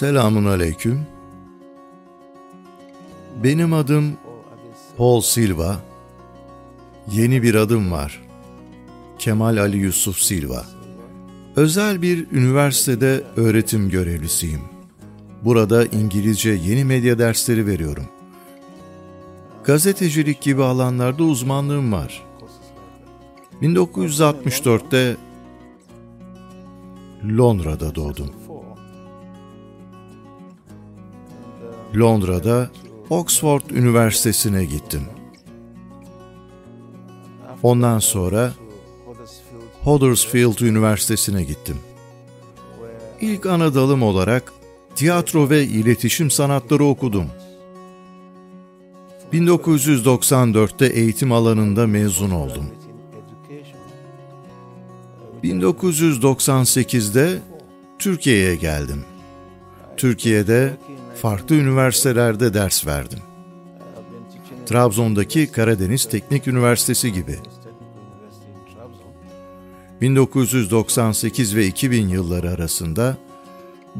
Selamun aleyküm. Benim adım Paul Silva. Yeni bir adım var. Kemal Ali Yusuf Silva. Özel bir üniversitede öğretim görevlisiyim. Burada İngilizce yeni medya dersleri veriyorum. Gazetecilik gibi alanlarda uzmanlığım var. 1964'te Londra'da doğdum. Londra'da Oxford Üniversitesi'ne gittim. Ondan sonra Huddersfield Üniversitesi'ne gittim. İlk ana dalım olarak tiyatro ve iletişim sanatları okudum. 1994'te eğitim alanında mezun oldum. 1998'de Türkiye'ye geldim. Türkiye'de farklı üniversitelerde ders verdim. Trabzon'daki Karadeniz Teknik Üniversitesi gibi. 1998 ve 2000 yılları arasında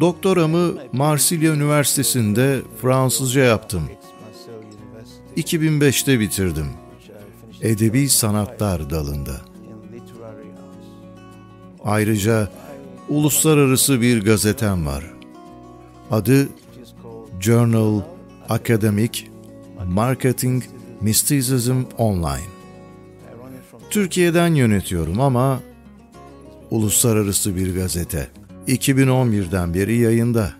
doktoramı Marsilya Üniversitesi'nde Fransızca yaptım. 2005'te bitirdim. Edebi Sanatlar dalında. Ayrıca uluslararası bir gazetem var. Adı Journal Academic Marketing Mysticism Online. Türkiye'den yönetiyorum ama uluslararası bir gazete. 2011'den beri yayında.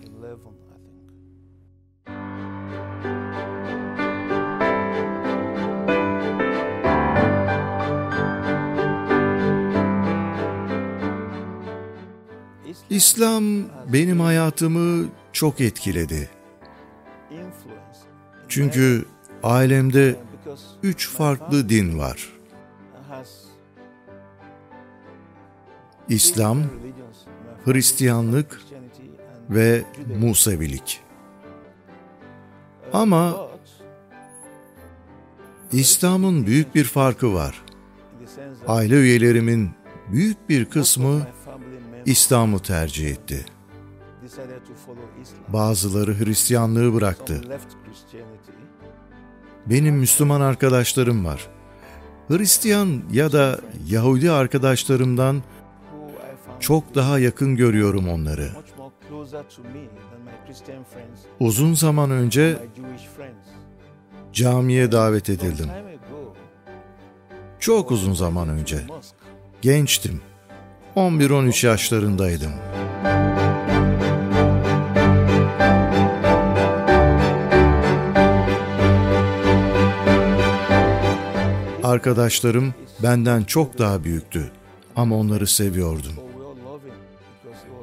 İslam benim hayatımı çok etkiledi. Çünkü ailemde üç farklı din var. İslam, Hristiyanlık ve Musevilik. Ama İslam'ın büyük bir farkı var. Aile üyelerimin büyük bir kısmı İslam'ı tercih etti. Bazıları Hristiyanlığı bıraktı. Benim Müslüman arkadaşlarım var. Hristiyan ya da Yahudi arkadaşlarımdan çok daha yakın görüyorum onları. Uzun zaman önce camiye davet edildim. Çok uzun zaman önce. Gençtim. 11-13 yaşlarındaydım. Arkadaşlarım benden çok daha büyüktü ama onları seviyordum.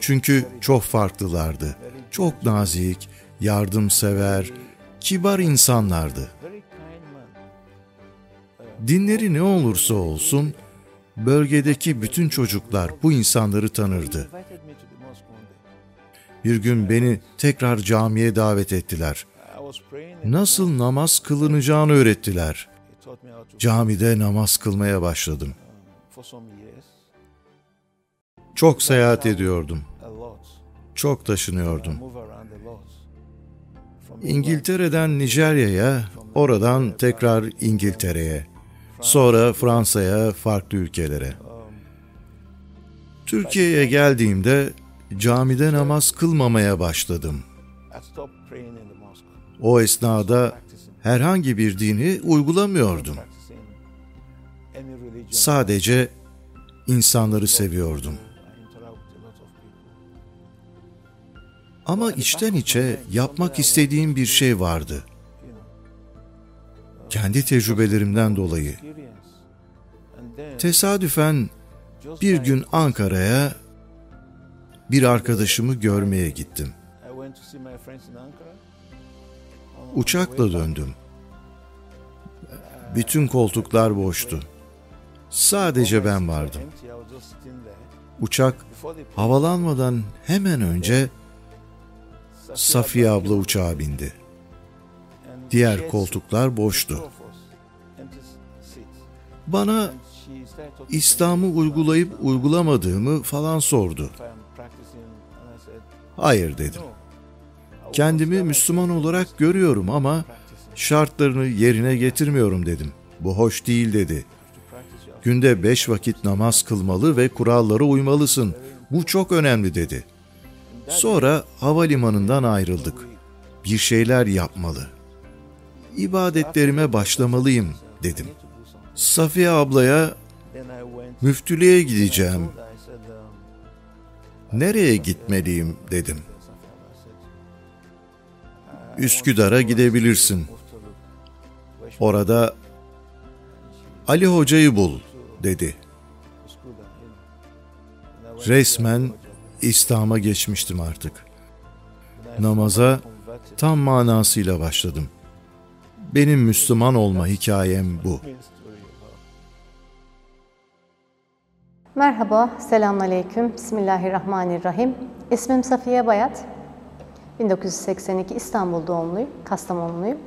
Çünkü çok farklılardı. Çok nazik, yardımsever, kibar insanlardı. Dinleri ne olursa olsun bölgedeki bütün çocuklar bu insanları tanırdı. Bir gün beni tekrar camiye davet ettiler. Nasıl namaz kılınacağını öğrettiler. Camide namaz kılmaya başladım. Çok seyahat ediyordum. Çok taşınıyordum. İngiltere'den Nijerya'ya, oradan tekrar İngiltere'ye, sonra Fransa'ya, farklı ülkelere. Türkiye'ye geldiğimde camide namaz kılmamaya başladım. O esnada herhangi bir dini uygulamıyordum. Sadece insanları seviyordum. Ama içten içe yapmak istediğim bir şey vardı. Kendi tecrübelerimden dolayı. Tesadüfen bir gün Ankara'ya bir arkadaşımı görmeye gittim. Uçakla döndüm. Bütün koltuklar boştu. Sadece ben vardım. Uçak havalanmadan hemen önce Safiye abla uçağa bindi. Diğer koltuklar boştu. Bana İslam'ı uygulayıp uygulamadığımı falan sordu. Hayır dedim. Kendimi Müslüman olarak görüyorum ama şartlarını yerine getirmiyorum dedim. Bu hoş değil dedi. Günde beş vakit namaz kılmalı ve kurallara uymalısın. Bu çok önemli dedi. Sonra havalimanından ayrıldık. Bir şeyler yapmalı. İbadetlerime başlamalıyım dedim. Safiye ablaya müftülüğe gideceğim. Nereye gitmeliyim dedim. Üsküdar'a gidebilirsin. Orada Ali Hoca'yı bul dedi. Resmen İslam'a geçmiştim artık. Namaza tam manasıyla başladım. Benim Müslüman olma hikayem bu. Merhaba, selamun aleyküm, bismillahirrahmanirrahim. İsmim Safiye Bayat. 1982 İstanbul doğumluyum, Kastamonluyum.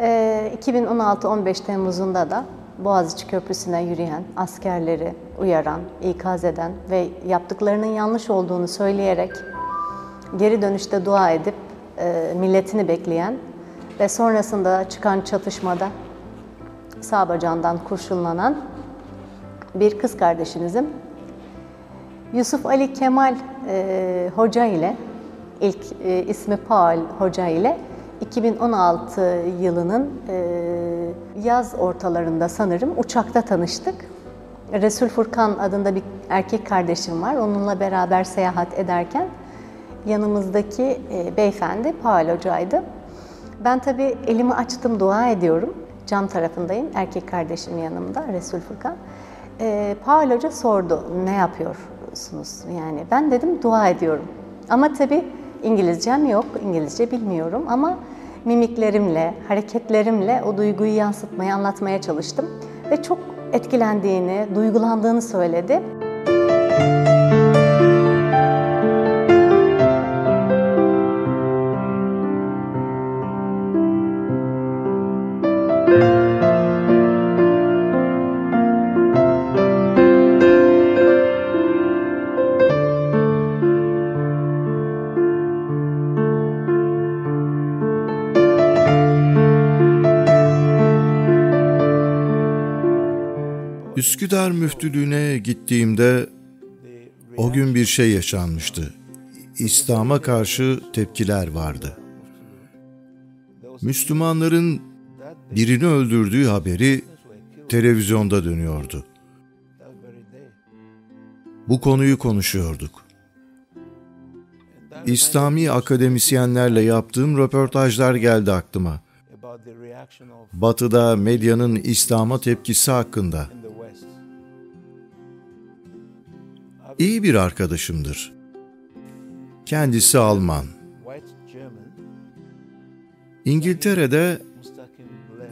Ee, 2016-15 Temmuz'unda da Boğaziçi Köprüsü'ne yürüyen, askerleri uyaran, ikaz eden ve yaptıklarının yanlış olduğunu söyleyerek geri dönüşte dua edip e, milletini bekleyen ve sonrasında çıkan çatışmada sağ bacağından kurşunlanan bir kız kardeşinizim. Yusuf Ali Kemal e, Hoca ile ilk e, ismi Paul Hoca ile 2016 yılının e, yaz ortalarında sanırım uçakta tanıştık. Resul Furkan adında bir erkek kardeşim var. Onunla beraber seyahat ederken yanımızdaki e, beyefendi Paul Hoca'ydı. Ben tabii elimi açtım, dua ediyorum. Cam tarafındayım, erkek kardeşim yanımda, Resul Furkan. E, Paul Hoca sordu, ne yapıyorsunuz? Yani ben dedim, dua ediyorum. Ama tabii İngilizcem yok, İngilizce bilmiyorum ama mimiklerimle, hareketlerimle o duyguyu yansıtmaya, anlatmaya çalıştım. Ve çok etkilendiğini, duygulandığını söyledi. Üsküdar müftülüğüne gittiğimde o gün bir şey yaşanmıştı. İslam'a karşı tepkiler vardı. Müslümanların birini öldürdüğü haberi televizyonda dönüyordu. Bu konuyu konuşuyorduk. İslami akademisyenlerle yaptığım röportajlar geldi aklıma. Batı'da medyanın İslam'a tepkisi hakkında. İyi bir arkadaşımdır. Kendisi Alman. İngiltere'de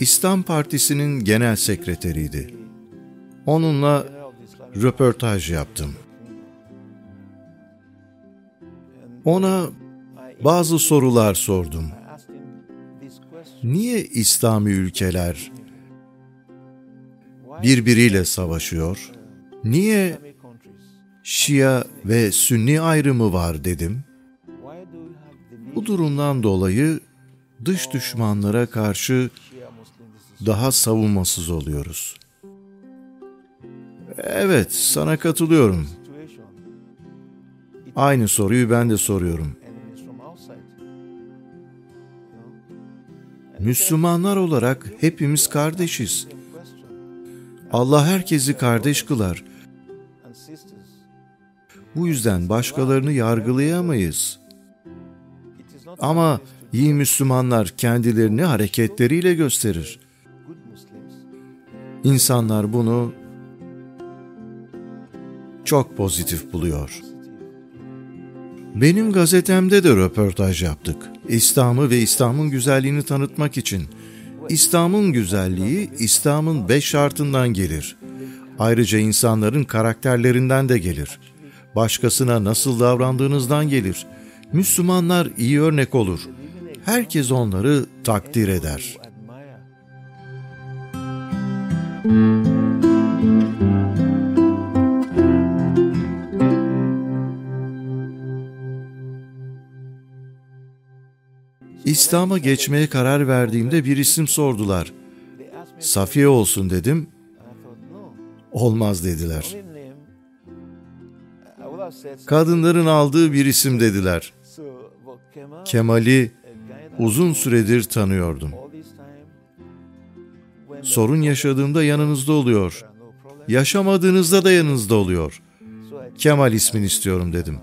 İslam Partisi'nin genel sekreteriydi. Onunla röportaj yaptım. Ona bazı sorular sordum. Niye İslami ülkeler birbiriyle savaşıyor? Niye Şia ve Sünni ayrımı var dedim. Bu durumdan dolayı dış düşmanlara karşı daha savunmasız oluyoruz. Evet, sana katılıyorum. Aynı soruyu ben de soruyorum. Müslümanlar olarak hepimiz kardeşiz. Allah herkesi kardeş kılar. Bu yüzden başkalarını yargılayamayız. Ama iyi Müslümanlar kendilerini hareketleriyle gösterir. İnsanlar bunu çok pozitif buluyor. Benim gazetemde de röportaj yaptık. İslam'ı ve İslam'ın güzelliğini tanıtmak için. İslam'ın güzelliği İslam'ın beş şartından gelir. Ayrıca insanların karakterlerinden de gelir başkasına nasıl davrandığınızdan gelir. Müslümanlar iyi örnek olur. Herkes onları takdir eder. İslam'a geçmeye karar verdiğimde bir isim sordular. Safiye olsun dedim. Olmaz dediler. Kadınların aldığı bir isim dediler. Kemal'i uzun süredir tanıyordum. Sorun yaşadığımda yanınızda oluyor. Yaşamadığınızda da yanınızda oluyor. Kemal ismini istiyorum dedim.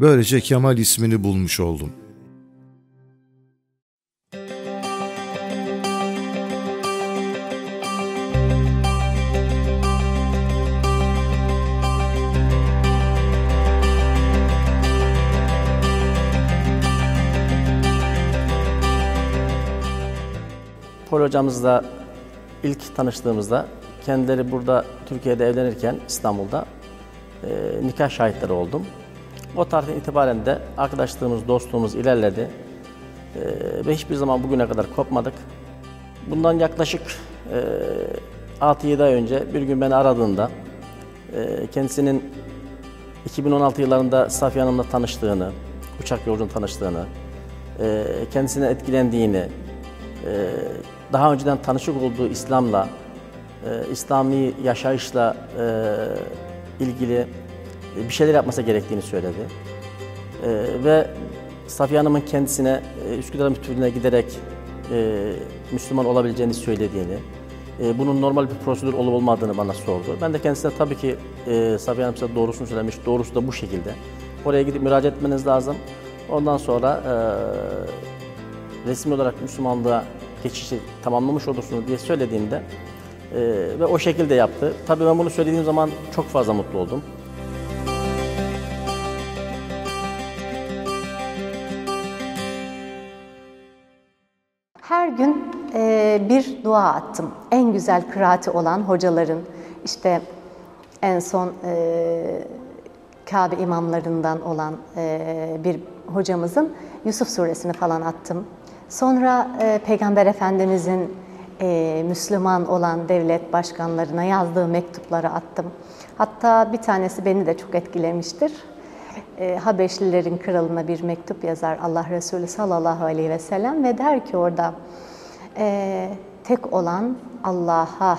Böylece Kemal ismini bulmuş oldum. Hocamızla ilk tanıştığımızda kendileri burada Türkiye'de evlenirken İstanbul'da e, nikah şahitleri oldum. O tarihten itibaren de arkadaşlığımız, dostluğumuz ilerledi. E, ve hiçbir zaman bugüne kadar kopmadık. Bundan yaklaşık e, 6-7 ay önce bir gün beni aradığında e, kendisinin 2016 yıllarında Safiye Hanım'la tanıştığını, uçak yolculuğunda tanıştığını, e, kendisine etkilendiğini, e, daha önceden tanışık olduğu İslam'la, e, İslami yaşayışla e, ilgili bir şeyler yapması gerektiğini söyledi. E, ve Safiye Hanım'ın kendisine e, Üsküdar Müftülüğü'ne giderek e, Müslüman olabileceğini söylediğini, e, bunun normal bir prosedür olup olmadığını bana sordu. Ben de kendisine tabii ki e, Safiye Hanım size doğrusunu söylemiş, doğrusu da bu şekilde. Oraya gidip müracaat etmeniz lazım. Ondan sonra e, resmi olarak Müslümanlığa geçişi tamamlamış olursunuz diye söylediğimde e, ve o şekilde yaptı. Tabii ben bunu söylediğim zaman çok fazla mutlu oldum. Her gün e, bir dua attım. En güzel kıraati olan hocaların, işte en son e, Kabe imamlarından olan e, bir hocamızın Yusuf suresini falan attım. Sonra e, Peygamber Efendimizin e, Müslüman olan devlet başkanlarına yazdığı mektupları attım. Hatta bir tanesi beni de çok etkilemiştir. E, Habeşlilerin kralına bir mektup yazar Allah Resulü sallallahu aleyhi ve sellem ve der ki orada e, tek olan Allah'a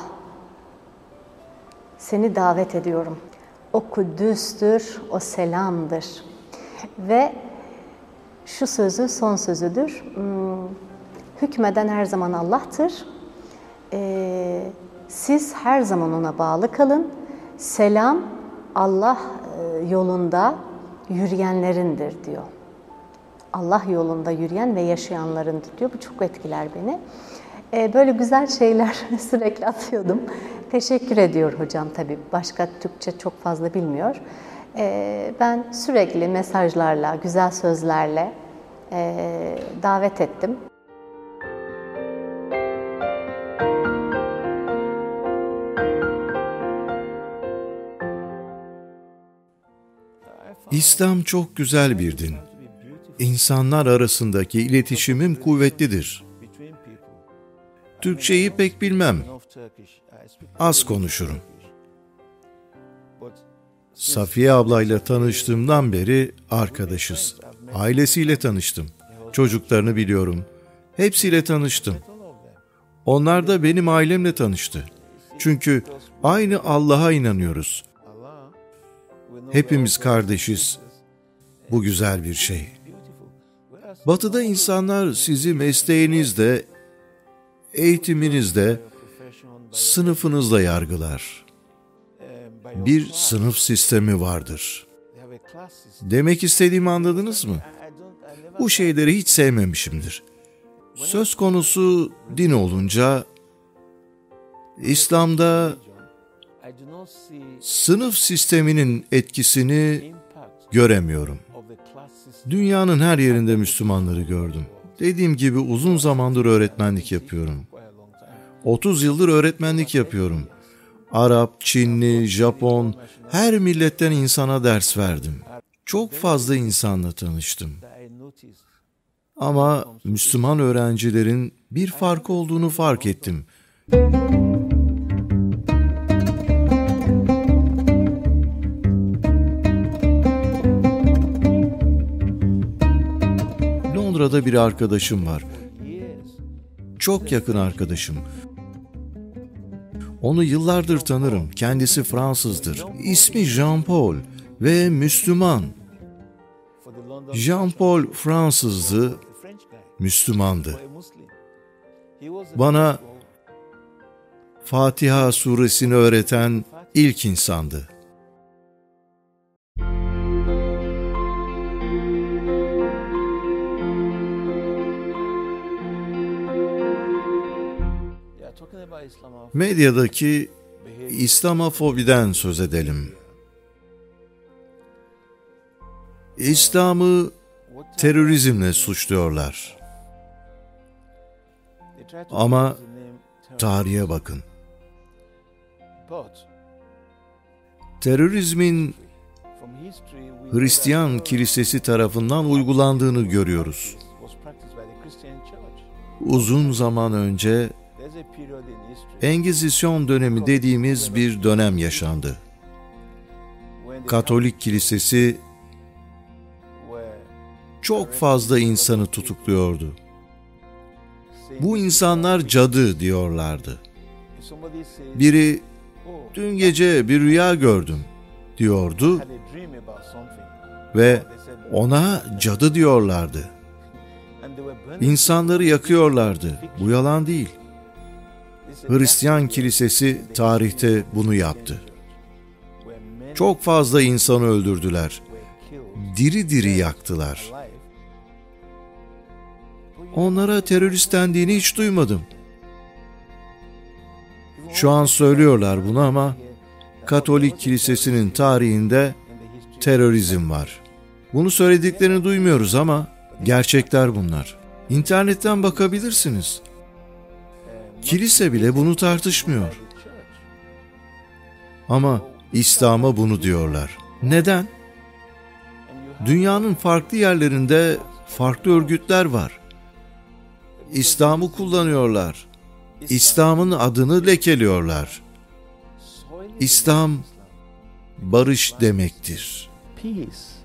seni davet ediyorum. O Kudüs'tür, o selamdır. Ve şu sözü son sözüdür. Hmm, hükmeden her zaman Allah'tır. Ee, siz her zaman ona bağlı kalın. Selam Allah e, yolunda yürüyenlerindir diyor. Allah yolunda yürüyen ve yaşayanlarındır diyor. Bu çok etkiler beni. Ee, böyle güzel şeyler sürekli atıyordum. Teşekkür ediyor hocam tabii. Başka Türkçe çok fazla bilmiyor. Ee, ben sürekli mesajlarla, güzel sözlerle e, davet ettim. İslam çok güzel bir din. İnsanlar arasındaki iletişimim kuvvetlidir. Türkçeyi pek bilmem. Az konuşurum. Safiye ablayla tanıştığımdan beri arkadaşız. Ailesiyle tanıştım. Çocuklarını biliyorum. Hepsiyle tanıştım. Onlar da benim ailemle tanıştı. Çünkü aynı Allah'a inanıyoruz. Hepimiz kardeşiz. Bu güzel bir şey. Batı'da insanlar sizi mesleğinizde, eğitiminizde, sınıfınızla yargılar bir sınıf sistemi vardır. Demek istediğimi anladınız mı? Bu şeyleri hiç sevmemişimdir. Söz konusu din olunca İslam'da sınıf sisteminin etkisini göremiyorum. Dünyanın her yerinde Müslümanları gördüm. Dediğim gibi uzun zamandır öğretmenlik yapıyorum. 30 yıldır öğretmenlik yapıyorum. Arap, Çinli, Japon, her milletten insana ders verdim. Çok fazla insanla tanıştım. Ama Müslüman öğrencilerin bir farkı olduğunu fark ettim. Londra'da bir arkadaşım var. Çok yakın arkadaşım. Onu yıllardır tanırım. Kendisi Fransızdır. İsmi Jean-Paul ve Müslüman. Jean-Paul Fransızdı, Müslümandı. Bana Fatiha suresini öğreten ilk insandı. Medyadaki İslamofobiden söz edelim. İslam'ı terörizmle suçluyorlar. Ama tarihe bakın. Terörizmin Hristiyan kilisesi tarafından uygulandığını görüyoruz. Uzun zaman önce Engizisyon dönemi dediğimiz bir dönem yaşandı. Katolik kilisesi çok fazla insanı tutukluyordu. Bu insanlar cadı diyorlardı. Biri dün gece bir rüya gördüm diyordu ve ona cadı diyorlardı. İnsanları yakıyorlardı. Bu yalan değil. Hristiyan kilisesi tarihte bunu yaptı. Çok fazla insanı öldürdüler. Diri diri yaktılar. Onlara terörist dendiğini hiç duymadım. Şu an söylüyorlar bunu ama Katolik kilisesinin tarihinde terörizm var. Bunu söylediklerini duymuyoruz ama gerçekler bunlar. İnternetten bakabilirsiniz. Kilise bile bunu tartışmıyor. Ama İslam'a bunu diyorlar. Neden? Dünyanın farklı yerlerinde farklı örgütler var. İslam'ı kullanıyorlar. İslam'ın adını lekeliyorlar. İslam barış demektir. Peace.